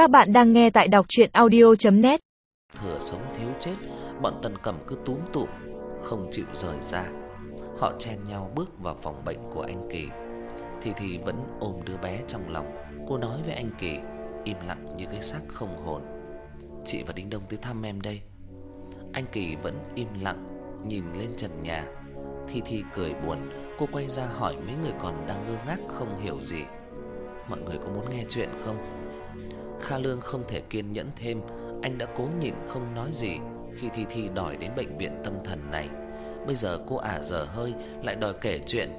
Các bạn đang nghe tại đọc chuyện audio.net Thừa sống thiếu chết, bọn Tần Cẩm cứ túm tụm, không chịu rời ra. Họ chen nhau bước vào phòng bệnh của anh Kỳ. Thì thì vẫn ôm đứa bé trong lòng. Cô nói với anh Kỳ, im lặng như cái xác không hồn. Chị và Đinh Đông tới thăm em đây. Anh Kỳ vẫn im lặng, nhìn lên trần nhà. Thi Thi cười buồn, cô quay ra hỏi mấy người còn đang ngơ ngác không hiểu gì. Mọi người có muốn nghe chuyện không? Kha Lương không thể kiên nhẫn thêm, anh đã cố nhịn không nói gì khi Thi Thi đòi đến bệnh viện tâm thần này. Bây giờ cô ả dở hơi lại đòi kể chuyện.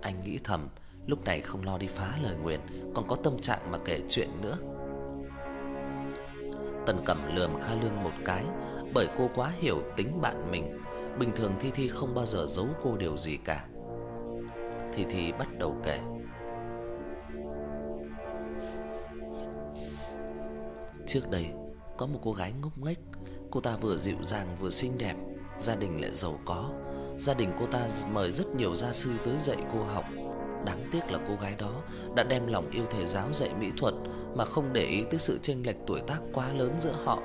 Anh nghĩ thầm, lúc này không lo đi phá lời nguyện, còn có tâm trạng mà kể chuyện nữa. Tần Cẩm lườm Kha Lương một cái, bởi cô quá hiểu tính bạn mình. Bình thường Thi Thi không bao giờ giấu cô điều gì cả. Thi Thi bắt đầu kể. Trước đây có một cô gái ngốc nghếch, cô ta vừa dịu dàng vừa xinh đẹp, gia đình lại giàu có. Gia đình cô ta mời rất nhiều gia sư tới dạy cô học. Đáng tiếc là cô gái đó đã đem lòng yêu thầy giáo dạy mỹ thuật mà không để ý tới sự chênh lệch tuổi tác quá lớn giữa họ.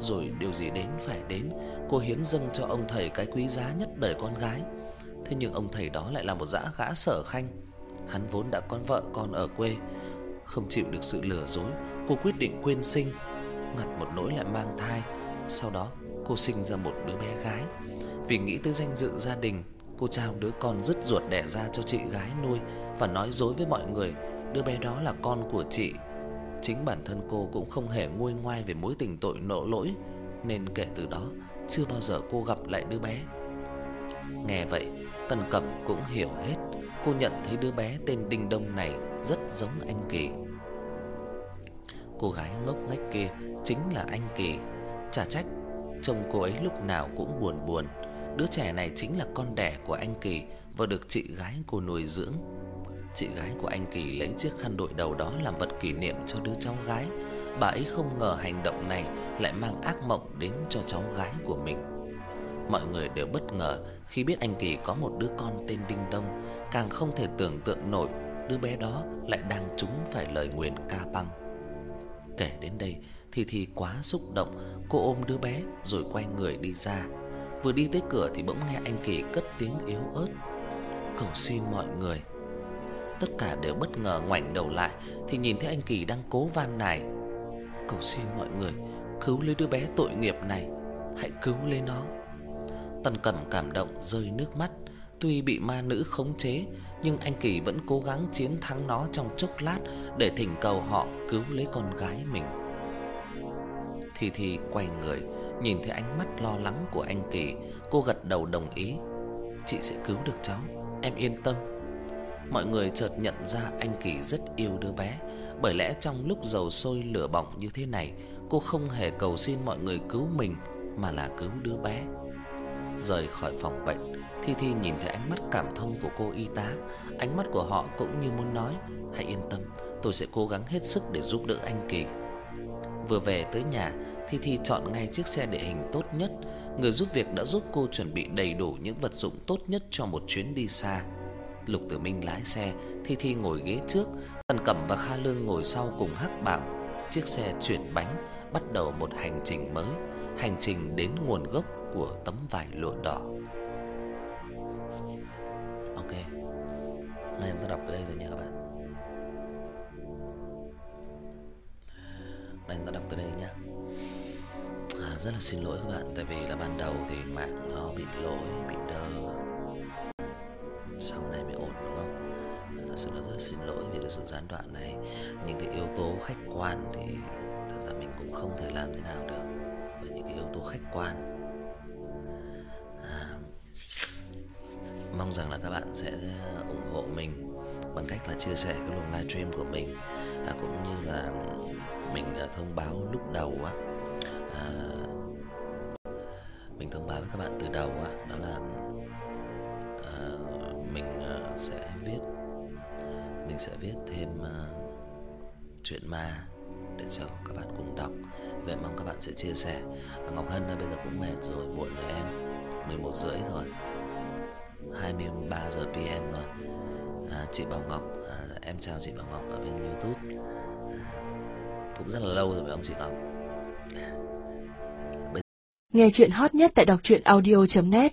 Rồi điều gì đến phải đến, cô hiến dâng cho ông thầy cái quý giá nhất đời con gái. Thế nhưng ông thầy đó lại là một dã gã sở khanh. Hắn vốn đã con vợ con ở quê, không chịu được sự lừa dối, cô quyết định quên sinh, ngặt một nỗi lại mang thai. Sau đó, cô sinh ra một đứa bé gái. Vì nghĩ tới danh dự gia đình, cô trao đứa con rứt ruột đẻ ra cho chị gái nuôi và nói dối với mọi người đứa bé đó là con của chị. Chính bản thân cô cũng không hề nguôi ngoai về mối tình tội nộ lỗi, nên kể từ đó chưa bao giờ cô gặp lại đứa bé. Nghe vậy, Tần Cẩm cũng hiểu hết, cô nhận thấy đứa bé tên Đinh Đông này rất giống anh Kỳ. Cô gái ngốc nghếch kia chính là anh Kỳ. Chả trách chồng cô ấy lúc nào cũng buồn buồn. Đứa trẻ này chính là con đẻ của anh Kỳ và được chị gái cô nuôi dưỡng. Chị gái của anh Kỳ lấy chiếc khăn đội đầu đó làm vật kỷ niệm cho đứa cháu gái. Bà ấy không ngờ hành động này lại mang ác mộng đến cho cháu gái của mình. Mọi người đều bất ngờ khi biết anh Kỳ có một đứa con tên Đinh Đông, càng không thể tưởng tượng nổi đứa bé đó lại đang trúng phải lời nguyền ca băng. Kể đến đây, thì thì quá xúc động, cô ôm đứa bé rồi quay người đi ra. Vừa đi tới cửa thì bỗng nghe anh Kỳ cất tiếng yếu ớt, cầu xin mọi người. Tất cả đều bất ngờ ngoảnh đầu lại thì nhìn thấy anh Kỳ đang cố van nài, cầu xin mọi người cứu lấy đứa bé tội nghiệp này, hãy cứu lấy nó. Tần Cẩm cảm động rơi nước mắt, tuy bị ma nữ khống chế, nhưng anh Kỳ vẫn cố gắng chiến thắng nó trong chốc lát để thỉnh cầu họ cứu lấy con gái mình. Thì thì quay người, nhìn thấy ánh mắt lo lắng của anh Kỳ, cô gật đầu đồng ý. Chị sẽ cứu được cháu, em yên tâm. Mọi người chợt nhận ra anh Kỳ rất yêu đứa bé, bởi lẽ trong lúc dầu sôi lửa bỏng như thế này, cô không hề cầu xin mọi người cứu mình mà là cứu đứa bé. Rời khỏi phòng bệnh, Thi Thi nhìn thấy ánh mắt cảm thông của cô y tá, ánh mắt của họ cũng như muốn nói, hãy yên tâm, tôi sẽ cố gắng hết sức để giúp đỡ anh Kỳ. Vừa về tới nhà, Thi Thi chọn ngay chiếc xe địa hình tốt nhất, người giúp việc đã giúp cô chuẩn bị đầy đủ những vật dụng tốt nhất cho một chuyến đi xa. Lục Tử Minh lái xe, Thi Thi ngồi ghế trước, Tần Cẩm và Kha Lương ngồi sau cùng Hắc Bảo. Chiếc xe chuyển bánh, bắt đầu một hành trình mới, hành trình đến nguồn gốc của tấm vải lụa đỏ. Ok. Nay em ta đọc tới đây rồi nha các bạn. Đây em ta đọc tới đây nhá. À, rất là xin lỗi các bạn tại vì là ban đầu thì mạng nó bị lỗi, bị đơ. Sau này mới ổn đúng không? Thật sự là rất là xin lỗi vì cái sự gián đoạn này. Những cái yếu tố khách quan thì thật ra mình cũng không thể làm thế nào được. Với những cái yếu tố khách quan mong rằng là các bạn sẽ ủng hộ mình bằng cách là chia sẻ cái luồng livestream của mình à, cũng như là mình à, thông báo lúc đầu á. À, mình thông báo với các bạn từ đầu á đó là à, mình à, sẽ viết mình sẽ viết thêm uh, chuyện ma để cho các bạn cùng đọc. Vậy mong các bạn sẽ chia sẻ. À, Ngọc Hân bây giờ cũng mệt rồi buồn rồi em 11 rưỡi rồi. 23 giờ PM rồi à, Chị Bảo Ngọc à, Em chào chị Bảo Ngọc ở bên Youtube. À, cũng rất là lâu rồi với ông chị Ngọc. Nghe chuyện hot nhất tại đọc truyện audio.net